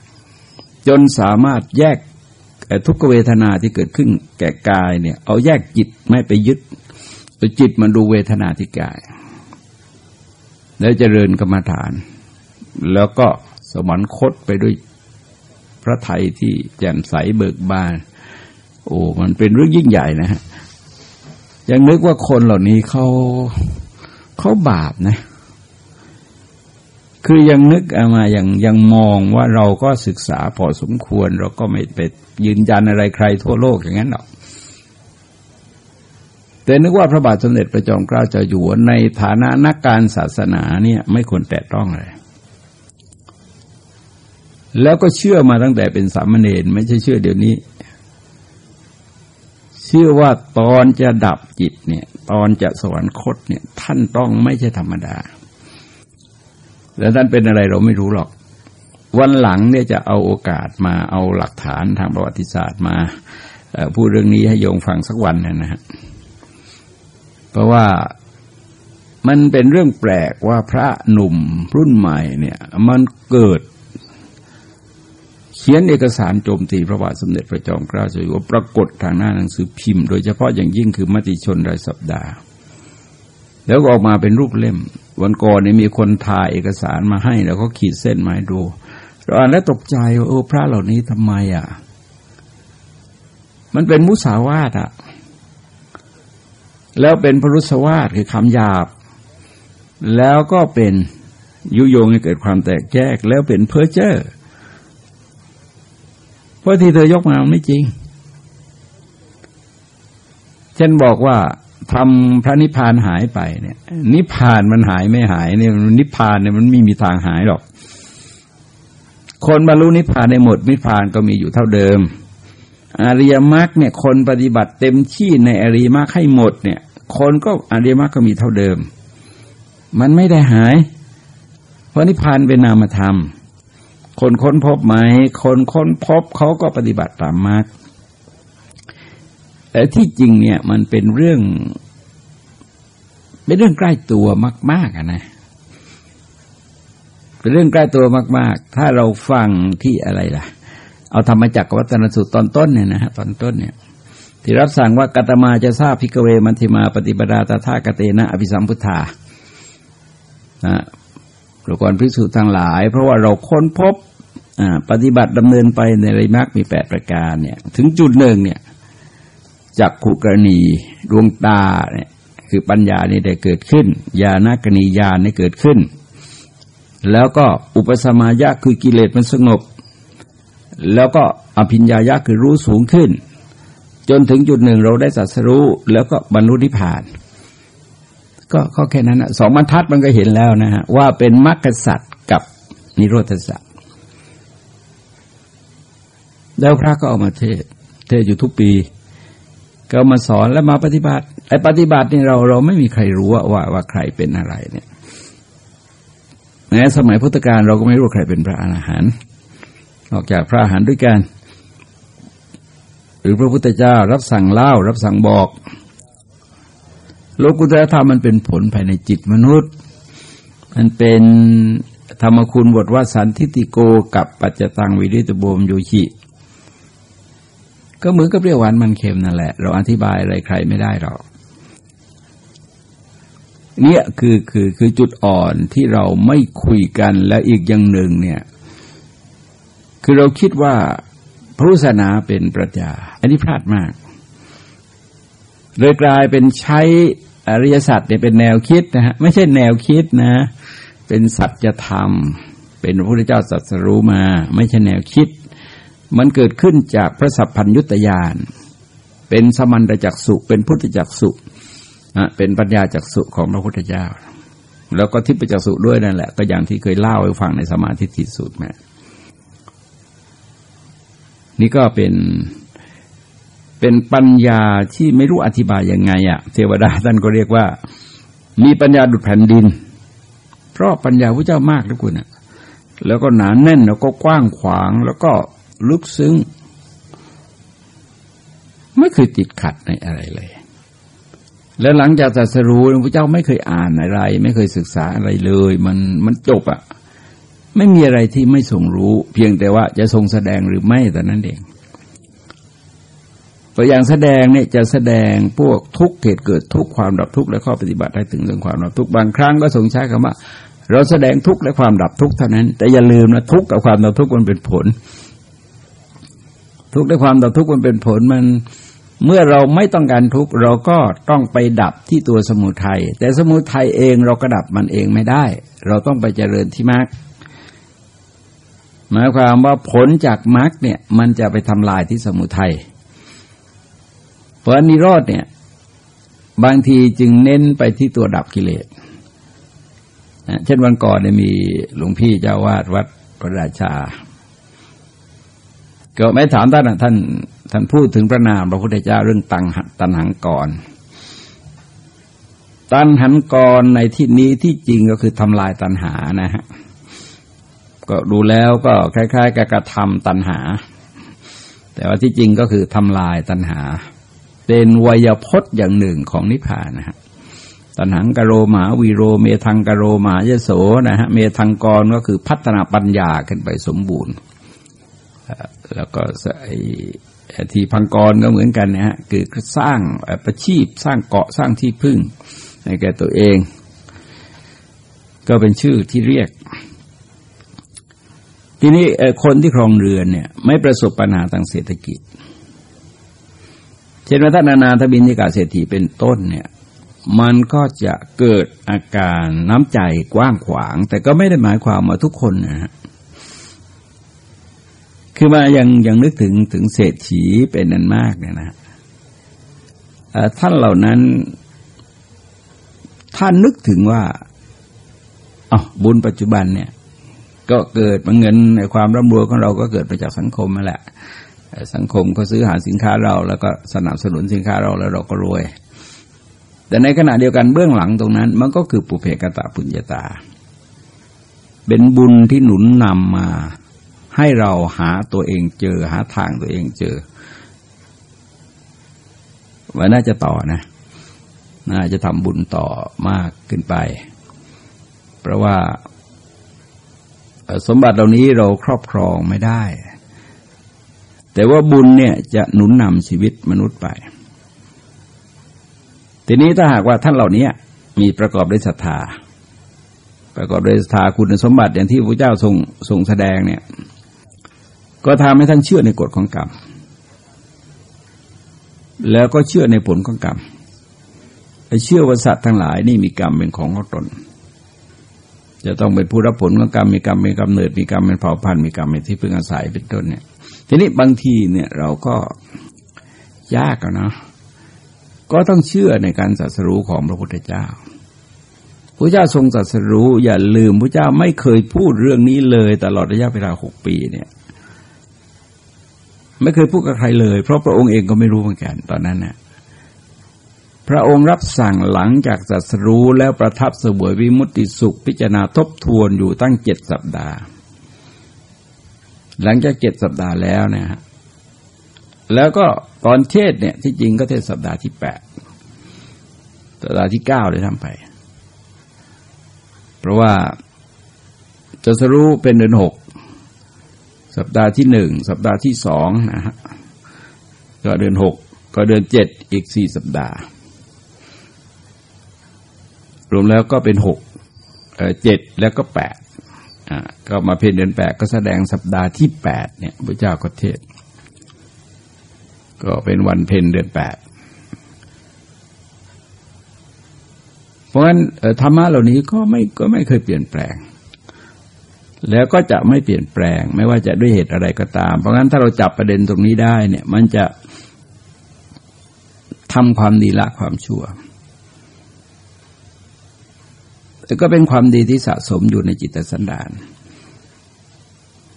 จนสามารถแยก ทุกเวทนาที่เกิดขึ้นแก่กายเนี่ย เอาแยกจิตไม่ไปยึดเอาจิตมาดูเวทนาที่กาย แล้วเจริญกรรมฐาน แล้วก็สมรคตไปด้วยพระไทยที่แจ่มใสเบิกบาน โอ้มันเป็นเรื่องยิ่งใหญ่นะฮะยังนึกว่าคนเหล่านี้เขาเขาบาปนะ คือยังนึกเอามาอยังยังมองว่าเราก็ศึกษาพอสมควร เราก็ไม่ไปยืนยันอะไรใครทั่วโลกอย่างนั้นหรอกแต่นึกว่าพระบาทสมเด็จพระจอมเกล้าเจ้าอยู่หัวในฐานะนักการศาสนาเนี่ยไม่ควรแตะต้องเลย แล้วก็เชื่อมาตั้งแต่เป็นสามเณรไม่ใช่เชื่อเดี๋ยวนี้ เชื่อว่าตอนจะดับจิตเนี่ย ตอนจะสวรรคตเนี่ย ท่านต้องไม่ใช่ธรรมดา แล้วท่านเป็นอะไรเราไม่รู้หรอก วันหลังเนี่ยจะเอาโอกาสมาเอาหลักฐานทางประวัติศาสตร์มาพูดเรื่องนี้ให้โยงฟังสักวันนะฮะเพราะว่ามันเป็นเรื่องแปลกว่าพระหนุ่มรุ่นใหม่เนี่ย มันเกิด เขียนเอกสารโจมตีพระบาทสมเด็จพระจอมเกล้าเจ้าอยู่หัวปรากฏทางหน้าหนังสือพิมพ์ โดยเฉพาะอย่างยิ่งคือมติชนรายสัปดาห์ แล้วก็ออกมาเป็นรูปเล่ม วันก่อนนี่มีคนถ่ายเอกสารมาให้ แล้วก็ขีดเส้นมาให้ดูเราอ่านแล้วตกใจว่าโอ้พระเหล่านี้ทำไมอะ มันเป็นมุสาวาทอะ แล้วเป็นพรุษวาทคือคำหยาบ แล้วก็เป็นยุโยงให้เกิดความแตกแยก แล้วเป็นเพ้อเจ้อพราะที่เธอยกมาไม่จริง เช่นบอกว่า ทำพระนิพพานหายไปเนี่ย นิพพานมันหายไม่หายเนี่ยนิพพานเนี่ยมันไม่มีทางหายหรอก คนบรรลุนิพพานในหมดนิพพานก็มีอยู่เท่าเดิม อริยมรรคเนี่ย คนปฏิบัติเต็มที่ในอริยมรรคให้หมดเนี่ย คนก็อริยมรรคก็มีเท่าเดิม มันไม่ได้หาย เพราะนิพพานเป็นนามธรรม คนค้นพบไหมคนค้นพบเขาก็ปฏิบัติตามมาก แต่ที่จริงเนี่ยมันเป็นเรื่อง เป็นเรื่องใกล้ตัวมากๆนะเป็นเรื่องใกล้ตัวมาก ๆ ถ้าเราฟังที่อะไรล่ะ เอาธรรมจักรวัตนสูตรตอนต้นเนี่ยนะฮะตอนต้นเนี่ยที่รับสั่งว่ากตมาจะทราบพิกเวมันติมาปฏิปดาตถากเตนะอภิสัมพุทธานะประกรพิสูจน์ทั้งหลาย เพราะว่าเราค้นพบปฏิบัติดำเนินไปในริมักมีแปดประการเนี่ย ถึงจุดหนึ่งเนี่ย จักขุกรณีดวงตาเนี่ยคือปัญญานี่ได้เกิดขึ้น ญาณกณีญาณนี่เกิดขึ้น แล้วก็อุปสมายะคือกิเลสมันสงบ แล้วก็อภิญญายะคือรู้สูงขึ้น จนถึงจุดหนึ่งเราได้สัสรู้ แล้วก็บรรลุนิพพาน ก็ก็แค่นั้นสองบรรทัดมันก็เห็นแล้วนะฮะว่าเป็นมรรคสัตว์กับนิโรธสัตว์แล้วพระก็เอามาเทศ เทศอยู่ทุกปี ก็มาสอนแล้วมาปฏิบัติไอ้ปฏิบัตินี่เราเราไม่มีใครรู้ว่าว่าใครเป็นอะไรเนี่ยแม้สมัยพุทธกาลเราก็ไม่รู้ใครเป็นพระอรหันต์นอกจากพระอรหันต์ด้วยกัน หรือพระพุทธเจ้ารับสั่งเล่า รับสั่งบอก โลกุตรธรรมมันเป็นผลภายในจิตมนุษย์ มันเป็นธรรมคุณบทว่าสันทิติโกกับปัจจตังวิริตโบมโยชิ ก็เหมือนกับเปรี้ยวหวานมันเค็มนั่นแหละ เราอธิบายอะไรใครไม่ได้หรอกเนี่ยคือคือคือจุดอ่อนที่เราไม่คุยกันแล้วอีกอย่างหนึ่งเนี่ย คือเราคิดว่าพระศาสนาเป็นปรัชญาอันนี้พลาดมากเลยกลายเป็นใช้อริยสัจเนี่ยเป็นแนวคิดนะฮะไม่ใช่แนวคิดนะ เป็นสัจธรรม เป็นพระพุทธเจ้าสัตรู้มา ไม่ใช่แนวคิด มันเกิดขึ้นจากพระสัพพัญยุตยาน เป็นสมันตจักสุเป็นพุทธจักสุเป็นปัญญาจักสุของพระพุทธเจ้า แล้วก็ทิพยจักษุด้วยนั่นแหละ ก็อย่างที่เคยเล่าให้ฟังในสมาธิทิสูตรมานี่ก็เป็นเป็นปัญญาที่ไม่รู้อธิบายยังไงอะ่ะ เทวดาท่านก็เรียกว่า มีปัญญาดุจแผ่นดิน เพราะปัญญาพระเจ้ามากทุกคนอะแล้วก็หนานแน่นแล้วก็กว้างขวางแล้วก็ ลึกซึ้ง ไม่เคยติดขัดในอะไรเลย แล้วหลังจากตรัสรู้พระเจ้าไม่เคยอ่านอะไร ไม่เคยศึกษาอะไรเลย มันมันจบอะ่ะ ไม่มีอะไรที่ไม่ทรงรู้ เพียงแต่ว่าจะทรงแสดงหรือไม่แต่นั้นเองตัวอย่างแสดงเนี่ยจะแสดงพวกทุกเหตุเกิดทุกความดับทุกและข้อปฏิบัติได้ถึงเรื่องความดับทุกบางครั้งก็ทรงใช้คำว่า เราแสดงทุกและความดับทุกเท่านั้น แต่อย่าลืมนะทุกกับความดับทุกมันเป็นผล ทุกและความดับทุกมันเป็นผลมันเมื่อเราไม่ต้องการทุกเราก็ต้องไปดับที่ตัวสมุทัยแต่สมุทัยเองเราก็ดับมันเองไม่ได้ เราต้องไปเจริญที่มรรคหมายความว่าผลจากมรรคเนี่ยมันจะไปทำลายที่สมุทัยเพราะนิโรธเนี่ยบางทีจึงเน้นไปที่ตัวดับกิเลสเช่นวันก่อนเนี่ยมีหลวงพี่เจ้าวาดวัดพระราชา ก็ไม่ถามท่านท่านท่านพูดถึงพระนามพระพุทธเจ้าเรื่องตังตันหังกรตันหันกรในที่นี้ที่จริงก็คือทำลายตันหานะฮะก็ดูแล้วก็คล้ายๆกับกระทำตันหา แต่ว่าที่จริงก็คือทำลายตันหา เป็นวยพจน์อย่างหนึ่งของนิพพานนะฮะตัณหังกโรหมาวีโรเมทังกโรหมายโสนะฮะเมทังกรก็คือพัฒนาปัญญาขึ้นไปสมบูรณ์ แล้วก็ไอทีพังกรก็เหมือนกันนะฮะคือสร้างประชีพสร้างเกาะสร้างที่พึ่งในแก่ตัวเอง ก็เป็นชื่อที่เรียก ทีนี้คนที่ครองเรือนเนี่ย ไม่ประสบปัญหาทางเศรษฐกิจ เช่นว่าท่านนานาทบินิกาเศรษฐีเป็นต้นเนี่ยมันก็จะเกิดอาการน้ำใจกว้างขวาง แต่ก็ไม่ได้หมายความว่าทุกคนนะฮะ คือมายังยังนึกถึงถึงเศรษฐีเป็นนันมากเนี่ยนะท่านเหล่านั้น ท่านนึกถึงว่าอ๋อบุญปัจจุบันเนี่ย ก็เกิดมาเงินในความร่ำรวยของเราก็เกิดมาจากสังคมมาแหละ สังคมก็ซื้อหาสินค้าเรา แล้วก็สนับสนุนสินค้าเราแล้วเราก็รวย แต่ในขณะเดียวกันเบื้องหลังตรงนั้น มันก็คือปุเพกตะปุญญาตา เป็นบุญที่หนุนนำมา ให้เราหาตัวเองเจอหาทางตัวเองเจอว่าน่าจะต่อนะน่าจะทำบุญต่อมากขึ้นไป เพราะว่าสมบัติเหล่านี้เราครอบครองไม่ได้ แต่ว่าบุญเนี่ยจะหนุนนำชีวิตมนุษย์ไป ทีนี้ถ้าหากว่าท่านเหล่านี้มีประกอบด้วยศรัทธาประกอบด้วยศรัทธาคุณสมบัติอย่างที่พระเจ้าทรงทรงแสดงเนี่ย ก็ทำให้ท่านเชื่อในกฎของกรรม แล้วก็เชื่อในผลของกรรมเชื่อว่าสัตว์ทั้งหลายนี่มีกรรมเป็นของของตน จะต้องเป็นผู้รับผลของกรรมมีกรรมเป็นกำเนิดมีกรรมเป็นเผ่าพันธุ์มีกรรมเป็นที่พึ่งอาศัยเป็นต้นเนี่ย ทีนี้บางทีเนี่ยเราก็ยากอะนะก็ต้องเชื่อในการสัสรู้ของพระพุทธเจ้าพระเจ้าทรงสัสรู้อย่าลืมพระเจ้าไม่เคยพูดเรื่องนี้เลยตลอดระยะเวลาหกปีเนี่ย ไม่เคยพูดกับใครเลย เพราะพระองค์เองก็ไม่รู้เหมือนกันตอนนั้นนี่ยพระองค์รับสั่งหลังจากสัสรู้แล้วประทับเสวยวิมุตติสุขพิจารณาทบทวนอยู่ตั้งเจ็ดสัปดาห์ หลังจากเจ็ดสัปดาห์แล้วนะฮะแล้วก็ตอนเทศเนี่ยที่จริงก็เทศสัปดาห์ที่แปดสัปดาห์ที่เก้าเลยทำไป เพราะว่าจะสรู้เป็นเดือนหก สัปดาห์ที่หนึ่งสัปดาห์ที่สองนะฮะก็เดือนหกก็เดือนเจ็ดอีกสี่สัปดาห์ รวมแล้วก็เป็นหกเจ็ดแล้วก็แปดก็มาเพนเดือนแปดก็แสดงสัปดาห์ที่แปดเนี่ยพระเจ้าก็เทศ ก็เป็นวันเพนเดือนแปดเพราะฉะนั้นธรรมะเหล่านี้ก็ไม่ก็ไม่เคยเปลี่ยนแปลง แล้วก็จะไม่เปลี่ยนแปลง ไม่ว่าจะด้วยเหตุอะไรก็ตาม เพราะงั้นถ้าเราจับประเด็นตรงนี้ได้เนี่ย มันจะทำความดีละความชั่วก็เป็นความดีที่สะสมอยู่ในจิตสันดาน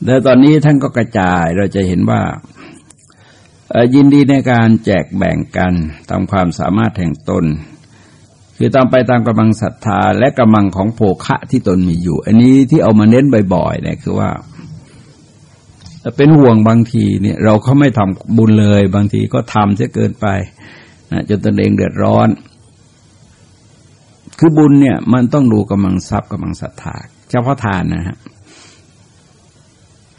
แต่ตอนนี้ท่านก็กระจายเราจะเห็นว่ายินดีในการแจกแบ่งกันตามความสามารถแห่งตน คือตามไปตามกำลังศรัทธาและกำลังของโภคะที่ตนมีอยู่ อันนี้ที่เอามาเน้นบ่อยๆเนี่ยคือว่าเป็นห่วงบางทีเนี่ยเราเขาไม่ทำบุญเลย บางทีก็ทำจะเกินไปนะจนตนเองเดือดร้อน คือบุญเนี่ยมันต้องดูกำลังทรัพย์กำลังศรัทธาเฉพาะทานนะฮะ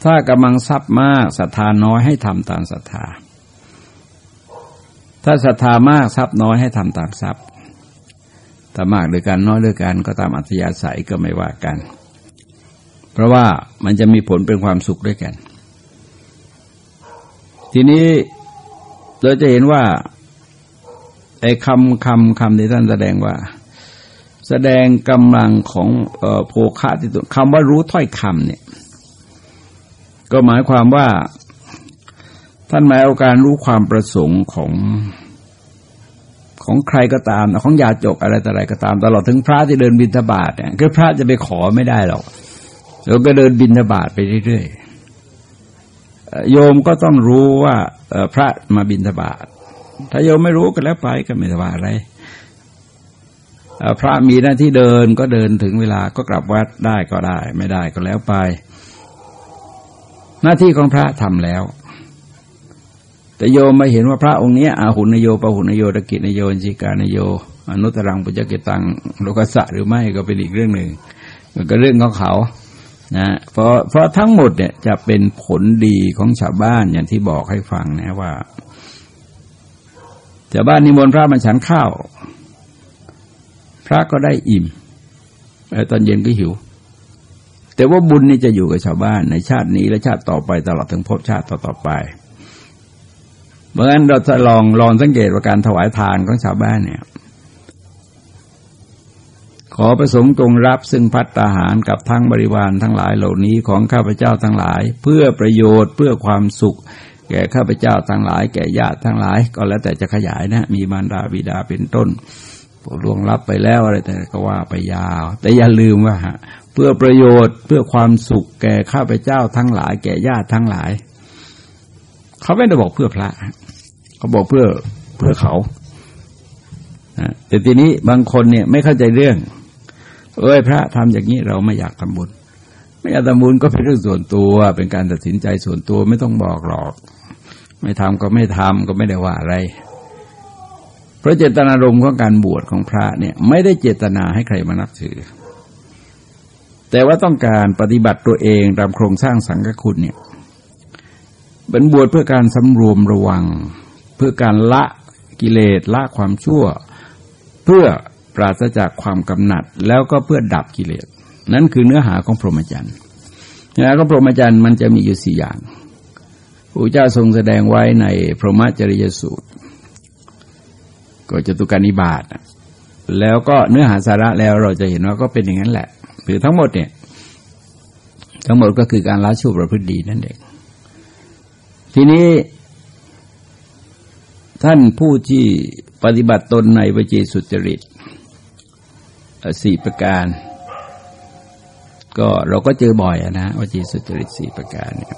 ถ้ากำลังทรัพย์มากศรัทธาน้อยให้ทำตามศรัทธาถ้าศรัทธามากทรัพย์น้อยให้ทำตามทรัพย์ ถ้ามากด้วยกันน้อยด้วยกันก็ตามอัธยาศัยก็ไม่ว่ากัน เพราะว่ามันจะมีผลเป็นความสุขด้วยกัน ทีนี้เราจะเห็นว่าไอ้คำคำคำที่ท่านแสดงว่า แสดงกำลังของโภคะที่ตัวคำว่ารู้ถ้อยคำเนี่ย ก็หมายความว่าท่านหมายเอาการรู้ความประสงค์ของ ของใครก็ตามของยาจกอะไรแต่อะไรก็ตาม ตลอดถึงพระที่เดินบินทบาทเนี่ยคือพระจะไปขอไม่ได้หรอกเราก็เดินบินทบาทไปเรื่อยๆโยมก็ต้องรู้ว่าพระมาบินทบาทถ้าโยมไม่รู้ก็แล้วไปก็ไม่ว่าอะไรพระมีหน้าที่เดินก็เดินถึงเวลาก็กลับวัดได้ก็ได้ ไม่ได้ก็แล้วไป หน้าที่ของพระทำแล้ว แต่โยมมาเห็นว่าพระองค์นี้อาหุนโยปหุนโยตะกินโยจิกานโยอนุตรังปุจกิตังโลกสะหรือไม่ก็เป็นอีกเรื่องหนึ่งมันก็เรื่องของเขานะเพราะเพราะทั้งหมดเนี่ยจะเป็นผลดีของชาวบ้านอย่างที่บอกให้ฟังนะว่าชาวบ้านนิมนต์พระมาฉันข้าว พระก็ได้อิ่มแล้วตอนเย็นก็หิว แต่ว่าบุญนี่จะอยู่กับชาวบ้านในชาตินี้และชาติต่อไปตลอดถึงภพชาติต่อๆไป เพราะฉะนั้นเราจะลองลองสังเกตว่าการถวายทานของชาวบ้านเนี่ยขอประสงค์จงรับซึ่งพัตตาหารกับทั้งบริวารทั้งหลายเหล่านี้ของข้าพเจ้าทั้งหลาย เพื่อประโยชน์เพื่อความสุข แก่ข้าพเจ้าทั้งหลาย แก่ญาติทั้งหลาย ก็แล้วแต่จะขยายนะ มีมารดาบิดาเป็นต้นล่วงรับไปแล้วอะไรแต่ก็ว่าไปยาว แต่อย่าลืมว่าเพื่อประโยชน์เพื่อความสุข แก่ข้าพเจ้าทั้งหลาย แก่ญาติทั้งหลาย เขาไม่ได้บอกเพื่อพระ เขาบอกเพื่อเพื่อเขาแต่ทีนี้บางคนเนี่ยไม่เข้าใจเรื่อง เอ้ยพระทำอย่างนี้เราไม่อยากทำบุญ ไม่อยากทำบุญก็เป็นเรื่องส่วนตัวเป็นการตัดสินใจส่วนตัวไม่ต้องบอกหรอก ไม่ทำก็ไม่ทำก็ไม่ได้ว่าอะไร เพราะเจตนารมณ์ของการบวชของพระเนี่ย ไม่ได้เจตนาให้ใครมานับถือ แต่ว่าต้องการปฏิบัติตัวเองตามโครงสร้างสังฆคุณเนี่ย เป็นบวชเพื่อการสำรวมระวัง เพื่อการละกิเลสละความชั่ว เพื่อปราศจากความกำหนัด แล้วก็เพื่อดับกิเลส นั่นคือเนื้อหาของพรหมจรรย์นื้อหาของพรหมจรรย์มันจะมีอยู่สี่อย่างพระเจ้าทรงแสดงไว้ในพรหมจริยสูตร ก็จะตุการนิบาตแล้วก็เนื้อหาสาระแล้วเราจะเห็นว่าก็เป็นอย่างนั้นแหละคือทั้งหมดเนี่ย ทั้งหมดก็คือการละชั่วประพฤติดีนั่นเอง ทีนี้ ท่านผู้ที่ปฏิบัติตนในวิจิสุจริตสี่ประการ ก็เราก็เจอบ่อยนะวจีสุจริตสี่ประการเนี่ย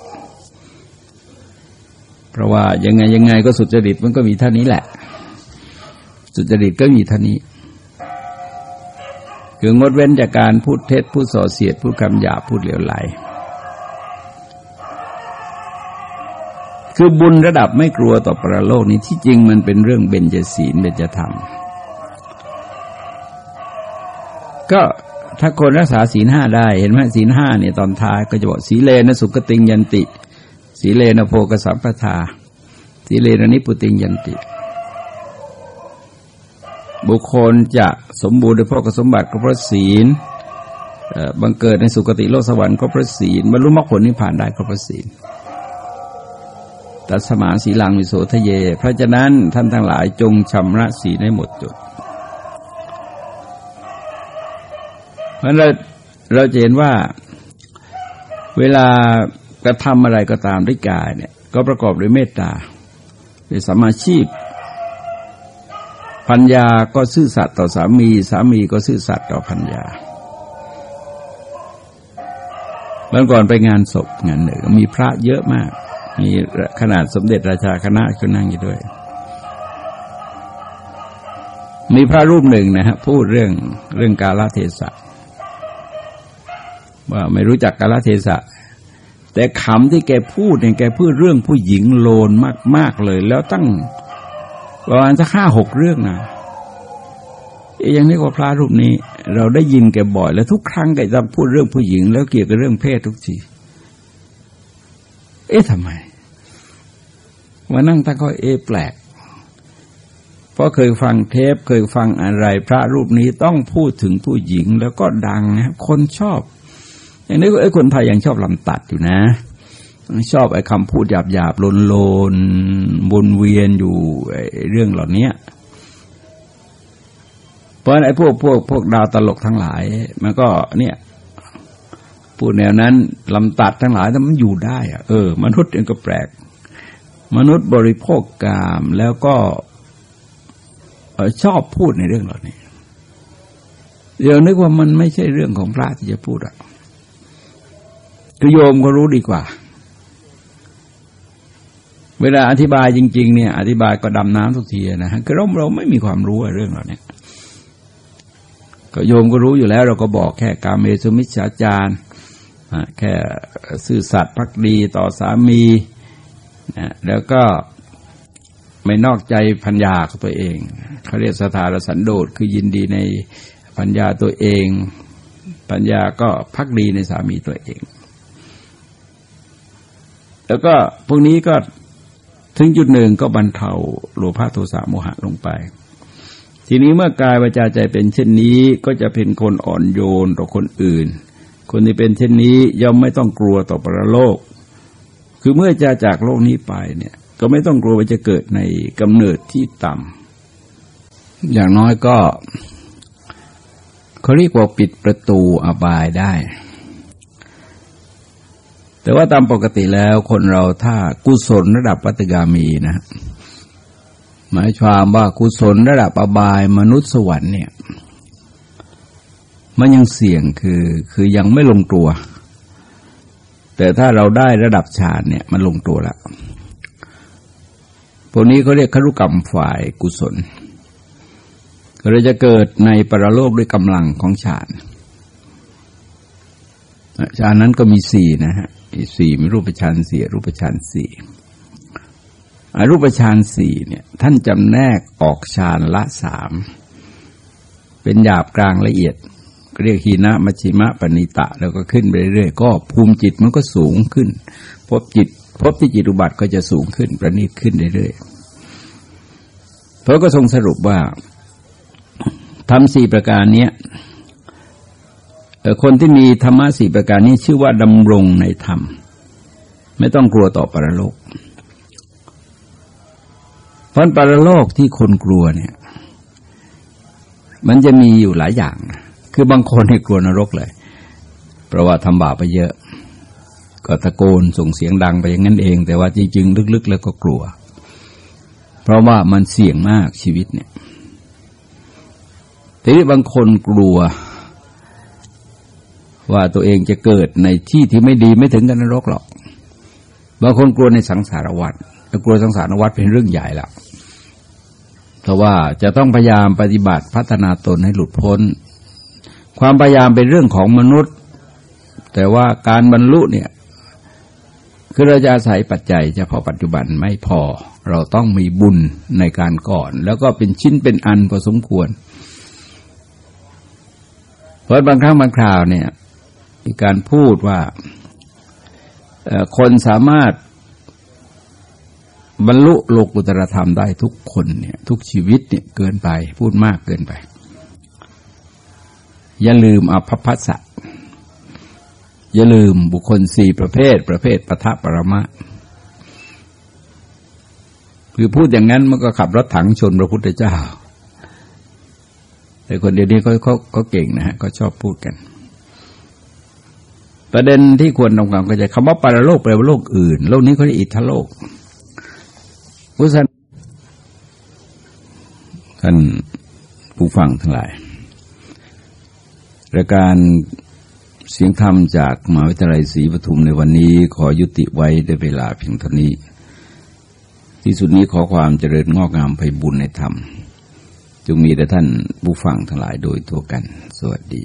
เพราะว่ายังไงยังไงก็สุจริตมันก็มีเท่านี้แหละ สุจริตก็มีเท่านี้ คืองดเว้นจากการพูดเท็จพูดส่อเสียดพูดคำหยาพูดเหลวไหล คือบุญระดับไม่กลัวต่อประโลกนี้ที่จริงมันเป็นเรื่องเบญจศีลเบญจธรรม ก็ถ้าคนรักษาศีลห้าได้ เห็นไหมศีลห้าเนี่ยตอนท้ายก็จะบอกสีเลนะสุกติงยันติ สีเลนะโพกสัมปทา สีเลนะนิพุติงยันติ บุคคลจะสมบูรณ์ด้วยพระสมบัติก็เพราะศีลบังเกิดในสุคติโลกสวรรค์ก็เพราะศีลบรรลุมรรคผลนิพพานได้ก็เพราะศีล ตัสมาสีลังมิโสทะเย เพราะฉะนั้นท่านทั้งหลายจงชำระศีลให้หมดจด เพราะเราเราจะเห็นว่าเวลากระทำอะไรก็ตามด้วยกายเนี่ย ก็ประกอบด้วยเมตตาด้วยสมาชีพพัญญาก็ซื่อสัตย์ต่อสามี สามีก็ซื่อสัตย์ต่อพัญญาวันก่อนไปงานศพงานหนึ่งมีพระเยอะมาก มีขนาดสมเด็จราชาคณะก็นั่งอยู่ด้วย มีพระรูปหนึ่งนะฮะพูดเรื่องเรื่องกาลเทศะ ว่าไม่รู้จักกาลเทศะ แต่คำที่แกพูดเนี่ยแกพูดเรื่องผู้หญิงโลนมาก ๆเลย แล้วตั้งประมาณสักห้าหกเรื่องนะย่างนี้ว่าพระรูปนี้ เราได้ยินแกบ่อย แล้วทุกครั้งแกจะพูดเรื่องผู้หญิง แล้วเกี่ยวกับเรื่องเพศทุกที เอ๊ะทำไมมานั่งตั้งก็เอ๊ะแปลก เพราะเคยฟังเทปเคยฟังอะไร พระรูปนี้ต้องพูดถึงผู้หญิงแล้วก็ดังนะคนชอบ อย่างนี้ไอ้คนไทยยังชอบลำตัดอยู่นะ ชอบไอ้คำพูดหยาบหยาบลนลนวนเวียนอยู่เรื่องเหล่านี้เพราะไอ้พวกพวกพวกดาวตลกทั้งหลาย มันก็เนี่ย พูดแนวนั้นลำตัดทั้งหลายแต่มันอยู่ได้อะเออ มนุษย์เองก็แปลก มนุษย์บริโภคกามแล้วก็ชอบพูดในเรื่องเหล่านี้เดี๋ยวนึกว่ามันไม่ใช่เรื่องของพระที่จะพูดอะคือโยมก็รู้ดีกว่า เวลาอธิบายจริง ๆ เนี่ย อธิบายก็ดำน้ำทุกทีนะฮะคือเราเราไม่มีความรู้เรื่องเหล่านี้ก็โยมก็รู้อยู่แล้ว เราก็บอกแค่การเมสุมิชฌาจาร แค่ซื่อสัตย์พักดีต่อสามีนะแล้วก็ไม่นอกใจพัญญาของตัวเองเขาเรียกสถารสันโดษคือยินดีในพัญญาตัวเองพัญญาก็พักดีในสามีตัวเอง แล้วก็พวกนี้ก็ถึงจุดหนึ่งก็บรรเทาโลภะโทสะโมหะลงไป ทีนี้เมื่อกายวาจาใจเป็นเช่นนี้ก็จะเป็นคนอ่อนโยนต่อคนอื่น คนที่เป็นเช่นนี้ย่อมไม่ต้องกลัวต่อปรโลก คือเมื่อจะจากโลกนี้ไปเนี่ยก็ไม่ต้องกลัวว่าจะเกิดในกำเนิดที่ต่ำอย่างน้อยก็เขาเรียกว่าปิดประตูอบายได้ แต่ว่าตามปกติแล้วคนเราถ้ากุศลระดับปัตกามีนะหมายความว่ากุศลระดับอบายมนุษย์สวรรค์เนี่ย มันยังเสี่ยงคือคือยังไม่ลงตัว แต่ถ้าเราได้ระดับฌานเนี่ยมันลงตัวแล้วพวกนี้เขาเรียกครุกรรมฝ่ายกุศลเราจะเกิดในปรโลกด้วยกำลังของฌานฌานนั้นก็มีสี่นะฮะสี่มีรูปฌานสี่รูปฌานสี่อรูปฌานสี่เนี่ยท่านจำแนกออกฌานละสามเป็นหยาบกลางละเอียด เรียกหีนะมัชิมะปณิตะ แล้วก็ขึ้นไปเรื่อยๆก็ภูมิจิตมันก็สูงขึ้น พบจิต พบที่จิตอุบัติก็จะสูงขึ้นประณีตขึ้นเรื่อยๆเพราะก็ทรงสรุปว่าทำสี่ประการนี้คนที่มีธรรมะสี่ประการนี้ชื่อว่าดำรงในธรรม ไม่ต้องกลัวต่อปรโลก เพราะปรโลกที่คนกลัวเนี่ย มันจะมีอยู่หลายอย่าง คือบางคนให้กลัวนรกเลย เพราะว่าทำบาปไปเยอะ ก็ตะโกนส่งเสียงดังไปอย่างนั้นเอง แต่ว่าจริง ๆ ลึก ๆ แล้วก็กลัว เพราะว่ามันเสี่ยงมากชีวิตเนี่ยทีนี้บางคนกลัว ว่าตัวเองจะเกิดในที่ที่ไม่ดีไม่ถึงกันนรกหรอก บางคนกลัวในสังสารวัฏกลัวสังสารวัฏเป็นเรื่องใหญ่ละเพราะว่าจะต้องพยายามปฏิบัติพัฒนาตนให้หลุดพ้น ความพยายามเป็นเรื่องของมนุษย์ แต่ว่าการบรรลุเนี่ย คือเราจะอาศัยปัจจัยเฉพาะปัจจุบันไม่พอ เราต้องมีบุญในการก่อน แล้วก็เป็นชิ้นเป็นอันพอสมควร เพราะบางครั้งบางคราวเนี่ยมีการพูดว่าคนสามารถบรรลุโลกุตรธรรมได้ทุกคนเนี่ย ทุกชีวิตเนี่ยเกินไป พูดมากเกินไป อย่าลืมอภพัสสะอย่าลืมบุคคลสี่ประเภท ประเภทปทะปรมะคือพูดอย่างนั้นมันก็ขับรถถังชนพระพุทธเจ้า แต่คนเดียวนี้เขาเขาเขาเก่งนะฮะก็ชอบพูดกัน ประเด็นที่ควรทำความเข้าใจคำว่าปรโลกแปลว่าโลกอื่น โลกนี้เขาเรียกอิทธโลกพุทธท่านผู้ฟังทั้งหลาย รายการเสียงธรรมจากมหาวิทยาลัยศรีปทุมในวันนี้ขอยุติไว้ด้วยเวลาเพียงเท่านี้ ที่สุดนี้ขอความเจริญงอกงามไปบุญในธรรมจงมีแต่ท่านผู้ฟังทั้งหลายโดยทั่วกัน สวัสดี